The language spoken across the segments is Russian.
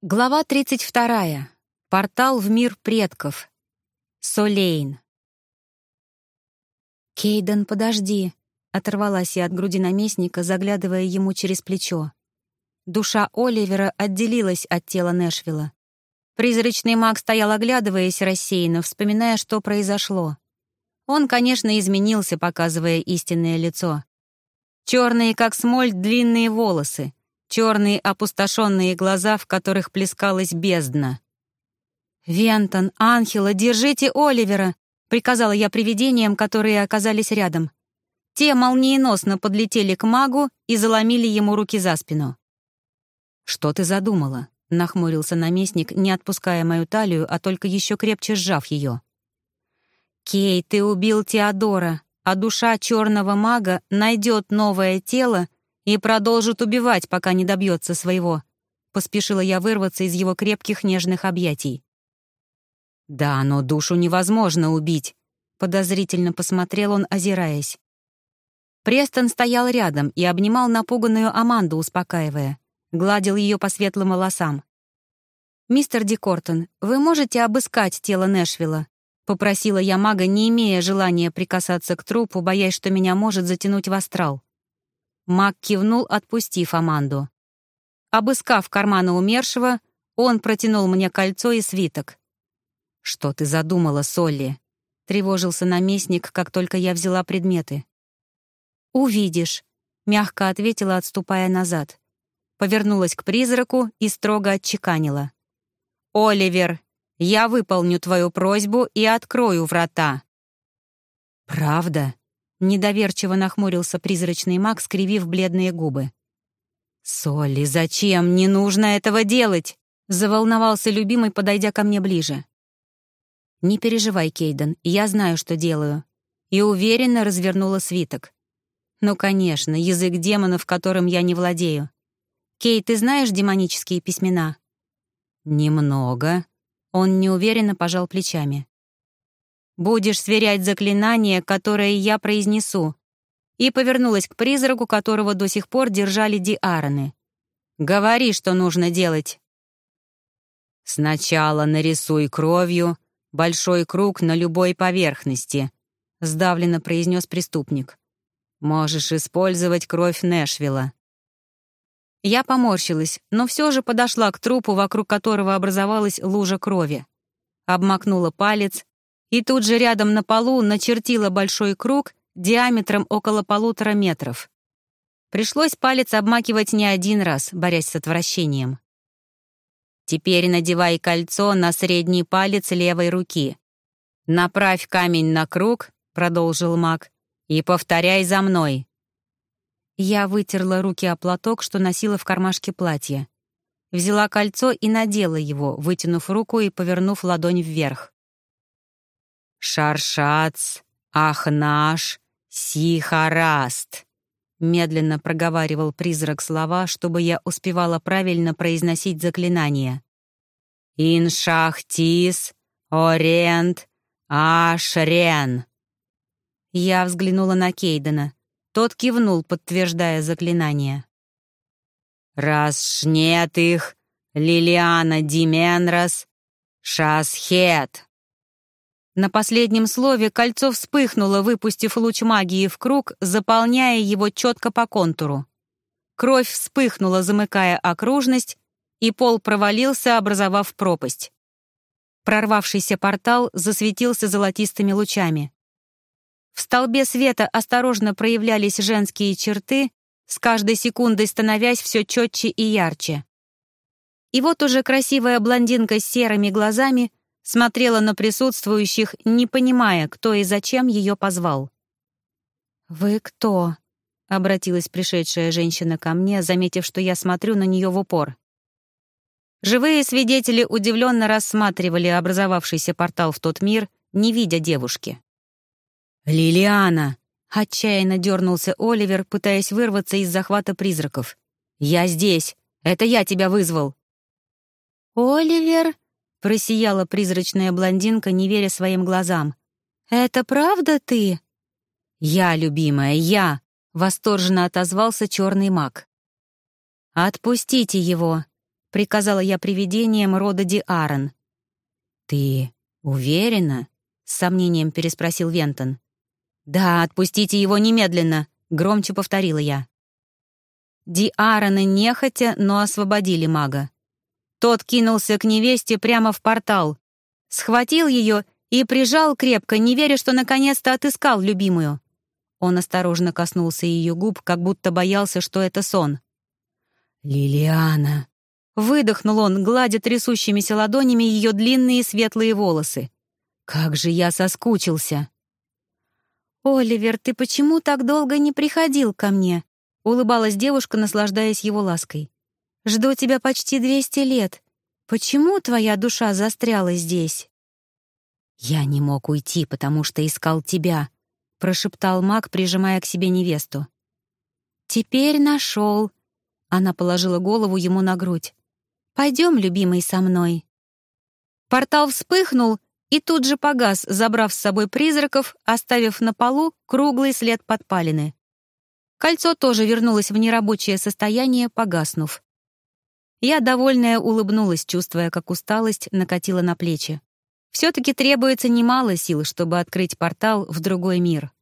Глава 32. Портал в мир предков. Солейн. «Кейден, подожди», — оторвалась я от груди наместника, заглядывая ему через плечо. Душа Оливера отделилась от тела Нэшвилла. Призрачный маг стоял, оглядываясь рассеянно, вспоминая, что произошло. Он, конечно, изменился, показывая истинное лицо. Черные, как смоль, длинные волосы — черные опустошенные глаза, в которых плескалась бездна. «Вентон, Анхела, держите Оливера!» — приказала я привидениям, которые оказались рядом. Те молниеносно подлетели к магу и заломили ему руки за спину. «Что ты задумала?» — нахмурился наместник, не отпуская мою талию, а только еще крепче сжав ее. «Кей, ты убил Теодора, а душа черного мага найдет новое тело и продолжит убивать, пока не добьется своего. Поспешила я вырваться из его крепких нежных объятий. «Да, но душу невозможно убить», — подозрительно посмотрел он, озираясь. Престон стоял рядом и обнимал напуганную Аманду, успокаивая. Гладил ее по светлым волосам. «Мистер Дикортон, вы можете обыскать тело Нэшвилла?» — попросила я мага, не имея желания прикасаться к трупу, боясь, что меня может затянуть в астрал. Мак кивнул, отпустив Аманду. Обыскав карманы умершего, он протянул мне кольцо и свиток. «Что ты задумала, Солли?» — тревожился наместник, как только я взяла предметы. «Увидишь», — мягко ответила, отступая назад. Повернулась к призраку и строго отчеканила. «Оливер, я выполню твою просьбу и открою врата». «Правда?» Недоверчиво нахмурился призрачный маг, скривив бледные губы. «Солли, зачем? Не нужно этого делать!» Заволновался любимый, подойдя ко мне ближе. «Не переживай, Кейден, я знаю, что делаю». И уверенно развернула свиток. «Ну, конечно, язык демонов, которым я не владею. Кей, ты знаешь демонические письмена?» «Немного». Он неуверенно пожал плечами. Будешь сверять заклинание, которое я произнесу». И повернулась к призраку, которого до сих пор держали Диараны. «Говори, что нужно делать». «Сначала нарисуй кровью большой круг на любой поверхности», — сдавленно произнес преступник. «Можешь использовать кровь Нэшвилла». Я поморщилась, но все же подошла к трупу, вокруг которого образовалась лужа крови. Обмакнула палец и тут же рядом на полу начертила большой круг диаметром около полутора метров. Пришлось палец обмакивать не один раз, борясь с отвращением. Теперь надевай кольцо на средний палец левой руки. Направь камень на круг, продолжил маг, и повторяй за мной. Я вытерла руки о платок, что носила в кармашке платья. Взяла кольцо и надела его, вытянув руку и повернув ладонь вверх. «Шаршац, Ахнаш, Сихараст», — медленно проговаривал призрак слова, чтобы я успевала правильно произносить заклинание. «Иншахтис, Орент, Ашрен». Я взглянула на Кейдена. Тот кивнул, подтверждая заклинание. «Расшнет их, Лилиана Дименрас, Шасхет». На последнем слове кольцо вспыхнуло, выпустив луч магии в круг, заполняя его четко по контуру. Кровь вспыхнула, замыкая окружность, и пол провалился, образовав пропасть. Прорвавшийся портал засветился золотистыми лучами. В столбе света осторожно проявлялись женские черты, с каждой секундой становясь все четче и ярче. И вот уже красивая блондинка с серыми глазами смотрела на присутствующих, не понимая, кто и зачем ее позвал. «Вы кто?» — обратилась пришедшая женщина ко мне, заметив, что я смотрю на нее в упор. Живые свидетели удивленно рассматривали образовавшийся портал в тот мир, не видя девушки. «Лилиана!» — отчаянно дернулся Оливер, пытаясь вырваться из захвата призраков. «Я здесь! Это я тебя вызвал!» «Оливер!» Просияла призрачная блондинка, не веря своим глазам. «Это правда ты?» «Я, любимая, я!» — восторженно отозвался черный маг. «Отпустите его!» — приказала я привидением рода Ди Аарон. «Ты уверена?» — с сомнением переспросил Вентон. «Да, отпустите его немедленно», — громче повторила я. Ди Аароны нехотя, но освободили мага. Тот кинулся к невесте прямо в портал, схватил ее и прижал крепко, не веря, что наконец-то отыскал любимую. Он осторожно коснулся ее губ, как будто боялся, что это сон. «Лилиана!» Выдохнул он, гладя трясущимися ладонями ее длинные светлые волосы. «Как же я соскучился!» «Оливер, ты почему так долго не приходил ко мне?» — улыбалась девушка, наслаждаясь его лаской. «Жду тебя почти двести лет. Почему твоя душа застряла здесь?» «Я не мог уйти, потому что искал тебя», — прошептал маг, прижимая к себе невесту. «Теперь нашел». Она положила голову ему на грудь. «Пойдем, любимый, со мной». Портал вспыхнул и тут же погас, забрав с собой призраков, оставив на полу круглый след подпалины. Кольцо тоже вернулось в нерабочее состояние, погаснув. Я, довольная, улыбнулась, чувствуя, как усталость накатила на плечи. Все-таки требуется немало сил, чтобы открыть портал в другой мир.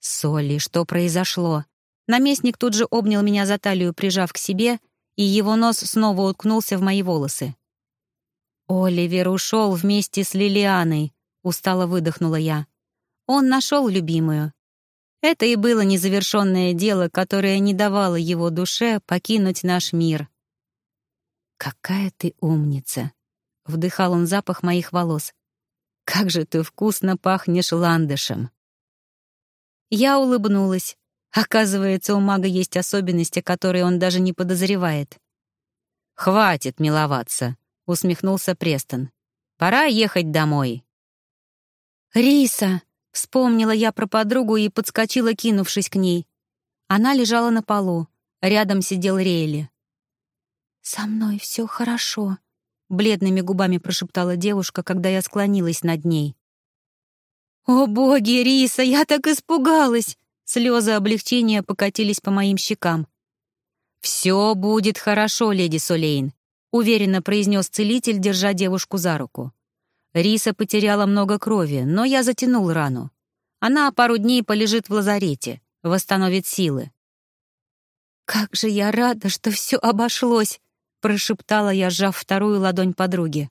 «Солли, что произошло?» Наместник тут же обнял меня за талию, прижав к себе, и его нос снова уткнулся в мои волосы. «Оливер ушел вместе с Лилианой», — устало выдохнула я. «Он нашел любимую». Это и было незавершенное дело, которое не давало его душе покинуть наш мир. «Какая ты умница!» — вдыхал он запах моих волос. «Как же ты вкусно пахнешь ландышем!» Я улыбнулась. Оказывается, у мага есть особенности, которые он даже не подозревает. «Хватит миловаться», — усмехнулся Престон. «Пора ехать домой». «Риса!» — вспомнила я про подругу и подскочила, кинувшись к ней. Она лежала на полу. Рядом сидел Рейли. «Со мной все хорошо», — бледными губами прошептала девушка, когда я склонилась над ней. «О боги, Риса, я так испугалась!» Слезы облегчения покатились по моим щекам. «Все будет хорошо, леди Солейн», — уверенно произнес целитель, держа девушку за руку. Риса потеряла много крови, но я затянул рану. Она пару дней полежит в лазарете, восстановит силы. «Как же я рада, что все обошлось!» — прошептала я, сжав вторую ладонь подруги.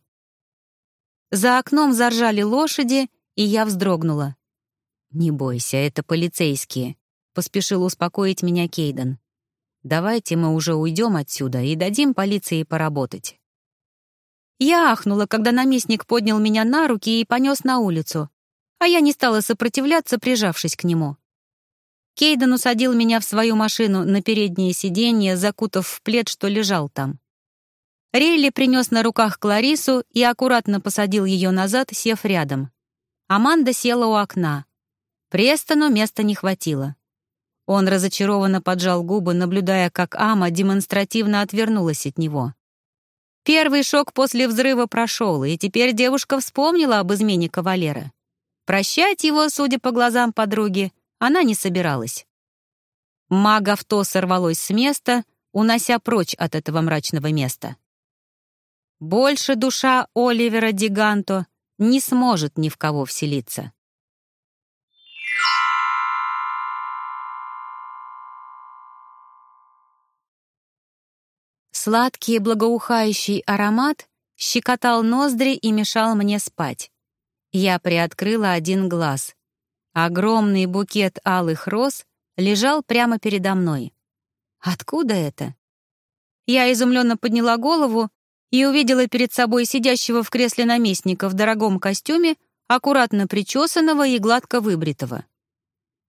За окном заржали лошади, и я вздрогнула. «Не бойся, это полицейские», — поспешил успокоить меня Кейден. «Давайте мы уже уйдем отсюда и дадим полиции поработать». Я ахнула, когда наместник поднял меня на руки и понес на улицу, а я не стала сопротивляться, прижавшись к нему. Кейден усадил меня в свою машину на переднее сиденье, закутав в плед, что лежал там. Рейли принес на руках Кларису и аккуратно посадил ее назад, сев рядом. Аманда села у окна. Престону места не хватило. Он разочарованно поджал губы, наблюдая, как Ама демонстративно отвернулась от него. Первый шок после взрыва прошел, и теперь девушка вспомнила об измене кавалера. Прощать его, судя по глазам подруги, она не собиралась. Маг-авто сорвалось с места, унося прочь от этого мрачного места. Больше душа Оливера Диганто не сможет ни в кого вселиться. Сладкий благоухающий аромат щекотал ноздри и мешал мне спать. Я приоткрыла один глаз. Огромный букет алых роз лежал прямо передо мной. Откуда это? Я изумленно подняла голову и увидела перед собой сидящего в кресле наместника в дорогом костюме, аккуратно причесанного и гладко выбритого.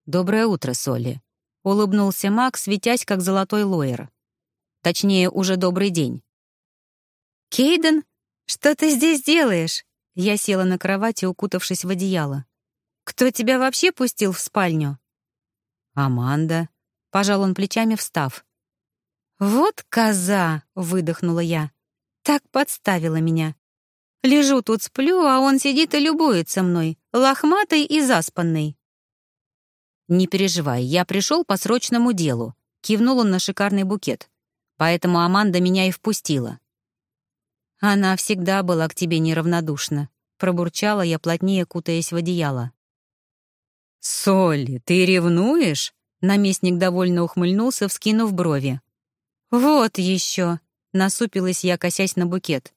«Доброе утро, Солли», — улыбнулся Мак, светясь, как золотой лоер. Точнее, уже добрый день. «Кейден, что ты здесь делаешь?» Я села на кровати, укутавшись в одеяло. «Кто тебя вообще пустил в спальню?» «Аманда», — пожал он плечами, встав. «Вот коза!» — выдохнула я. Так подставила меня. Лежу тут, сплю, а он сидит и любуется мной, лохматый и заспанный. «Не переживай, я пришел по срочному делу», — кивнул он на шикарный букет. «Поэтому Аманда меня и впустила. Она всегда была к тебе неравнодушна. Пробурчала я, плотнее кутаясь в одеяло. «Соли, ты ревнуешь?» Наместник довольно ухмыльнулся, вскинув брови. «Вот еще!» — насупилась я, косясь на букет.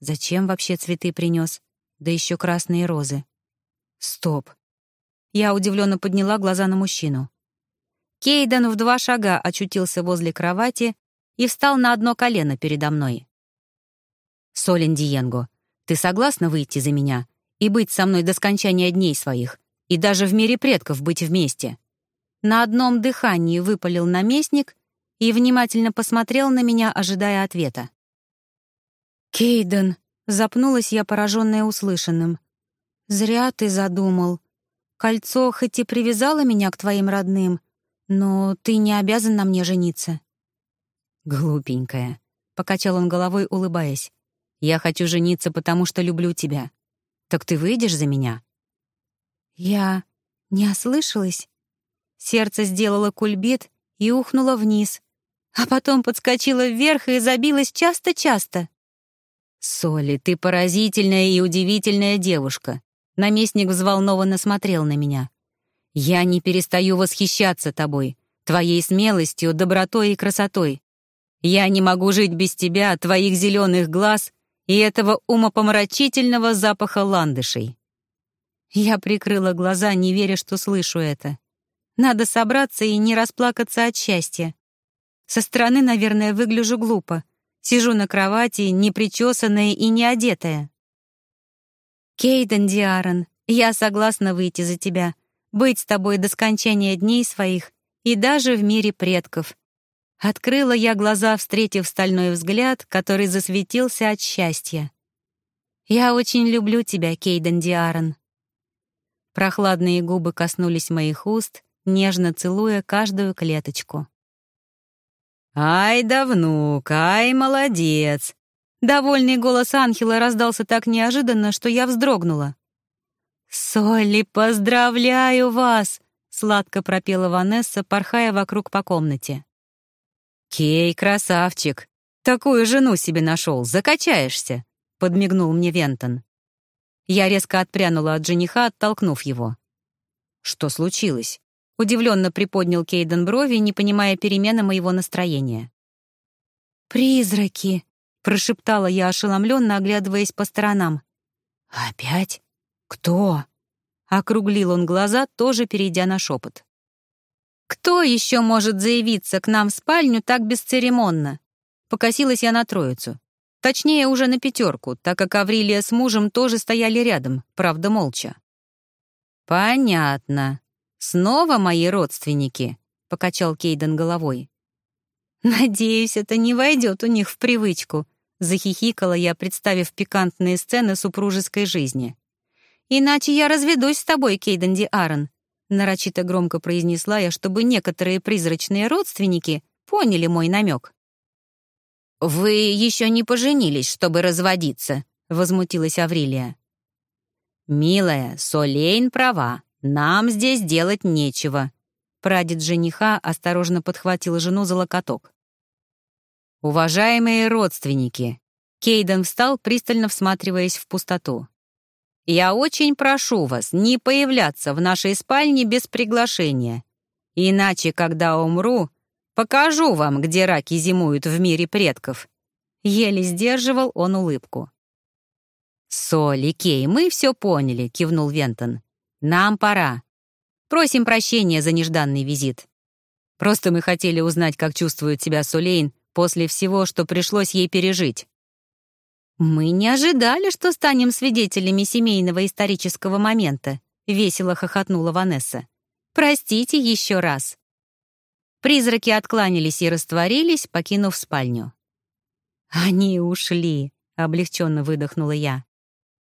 «Зачем вообще цветы принес? Да еще красные розы». «Стоп!» Я удивленно подняла глаза на мужчину. Кейден в два шага очутился возле кровати и встал на одно колено передо мной. «Солен Диенго, ты согласна выйти за меня и быть со мной до скончания дней своих, и даже в мире предков быть вместе?» На одном дыхании выпалил наместник и внимательно посмотрел на меня, ожидая ответа. «Кейден», — запнулась я, пораженная услышанным. «Зря ты задумал. Кольцо хоть и привязало меня к твоим родным, но ты не обязан на мне жениться». «Глупенькая», — покачал он головой, улыбаясь. «Я хочу жениться, потому что люблю тебя. Так ты выйдешь за меня?» «Я не ослышалась?» Сердце сделало кульбит и ухнуло вниз, а потом подскочило вверх и забилось часто-часто. «Соли, ты поразительная и удивительная девушка», — наместник взволнованно смотрел на меня. «Я не перестаю восхищаться тобой, твоей смелостью, добротой и красотой. Я не могу жить без тебя, твоих зеленых глаз и этого умопомрачительного запаха ландышей». Я прикрыла глаза, не веря, что слышу это. Надо собраться и не расплакаться от счастья. Со стороны, наверное, выгляжу глупо. Сижу на кровати, непричесанная и не одетая. Кейден Диарон, я согласна выйти за тебя, быть с тобой до скончания дней своих и даже в мире предков. Открыла я глаза, встретив стальной взгляд, который засветился от счастья. Я очень люблю тебя, Кейден Диарон. Прохладные губы коснулись моих уст, нежно целуя каждую клеточку. «Ай да внук, ай молодец!» Довольный голос Анхела раздался так неожиданно, что я вздрогнула. «Солли, поздравляю вас!» — сладко пропела Ванесса, порхая вокруг по комнате. «Кей, красавчик! Такую жену себе нашел, закачаешься!» — подмигнул мне Вентон. Я резко отпрянула от жениха, оттолкнув его. «Что случилось?» Удивленно приподнял Кейден брови, не понимая перемены моего настроения. «Призраки!» — прошептала я ошеломленно, оглядываясь по сторонам. «Опять? Кто?» — округлил он глаза, тоже перейдя на шепот. «Кто еще может заявиться к нам в спальню так бесцеремонно?» Покосилась я на троицу. Точнее, уже на пятерку, так как Аврилия с мужем тоже стояли рядом, правда, молча. «Понятно», «Снова мои родственники?» — покачал Кейден головой. «Надеюсь, это не войдет у них в привычку», — захихикала я, представив пикантные сцены супружеской жизни. «Иначе я разведусь с тобой, Кейден Ди Аарон», — нарочито громко произнесла я, чтобы некоторые призрачные родственники поняли мой намек. «Вы еще не поженились, чтобы разводиться», — возмутилась Аврилия. «Милая, Солейн права. «Нам здесь делать нечего». Прадед жениха осторожно подхватил жену за локоток. «Уважаемые родственники!» Кейден встал, пристально всматриваясь в пустоту. «Я очень прошу вас не появляться в нашей спальне без приглашения. Иначе, когда умру, покажу вам, где раки зимуют в мире предков». Еле сдерживал он улыбку. «Соли, Кей, мы все поняли», — кивнул Вентон. Нам пора. Просим прощения за нежданный визит. Просто мы хотели узнать, как чувствует себя Сулейн после всего, что пришлось ей пережить. «Мы не ожидали, что станем свидетелями семейного исторического момента», — весело хохотнула Ванесса. «Простите еще раз». Призраки откланялись и растворились, покинув спальню. «Они ушли», — облегченно выдохнула я.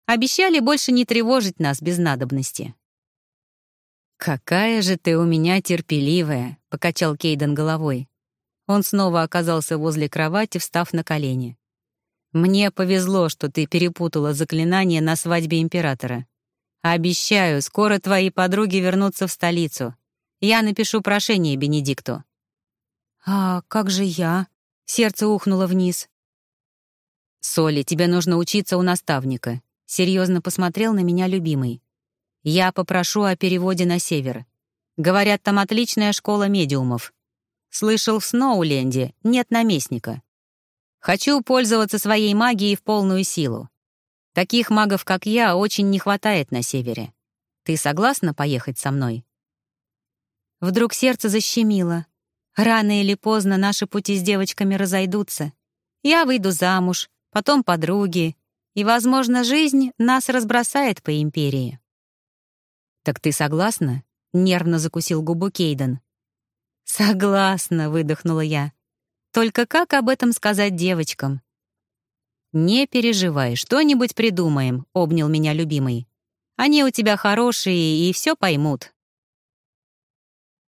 «Обещали больше не тревожить нас без надобности». «Какая же ты у меня терпеливая», — покачал Кейден головой. Он снова оказался возле кровати, встав на колени. «Мне повезло, что ты перепутала заклинание на свадьбе императора. Обещаю, скоро твои подруги вернутся в столицу. Я напишу прошение Бенедикту». «А как же я?» — сердце ухнуло вниз. «Соли, тебе нужно учиться у наставника», — серьезно посмотрел на меня любимый. «Я попрошу о переводе на север. Говорят, там отличная школа медиумов. Слышал, в Сноуленде нет наместника. Хочу пользоваться своей магией в полную силу. Таких магов, как я, очень не хватает на севере. Ты согласна поехать со мной?» Вдруг сердце защемило. Рано или поздно наши пути с девочками разойдутся. Я выйду замуж, потом подруги, и, возможно, жизнь нас разбросает по империи. «Так ты согласна?» — нервно закусил губу Кейден. «Согласна», — выдохнула я. «Только как об этом сказать девочкам?» «Не переживай, что-нибудь придумаем», — обнял меня любимый. «Они у тебя хорошие и все поймут».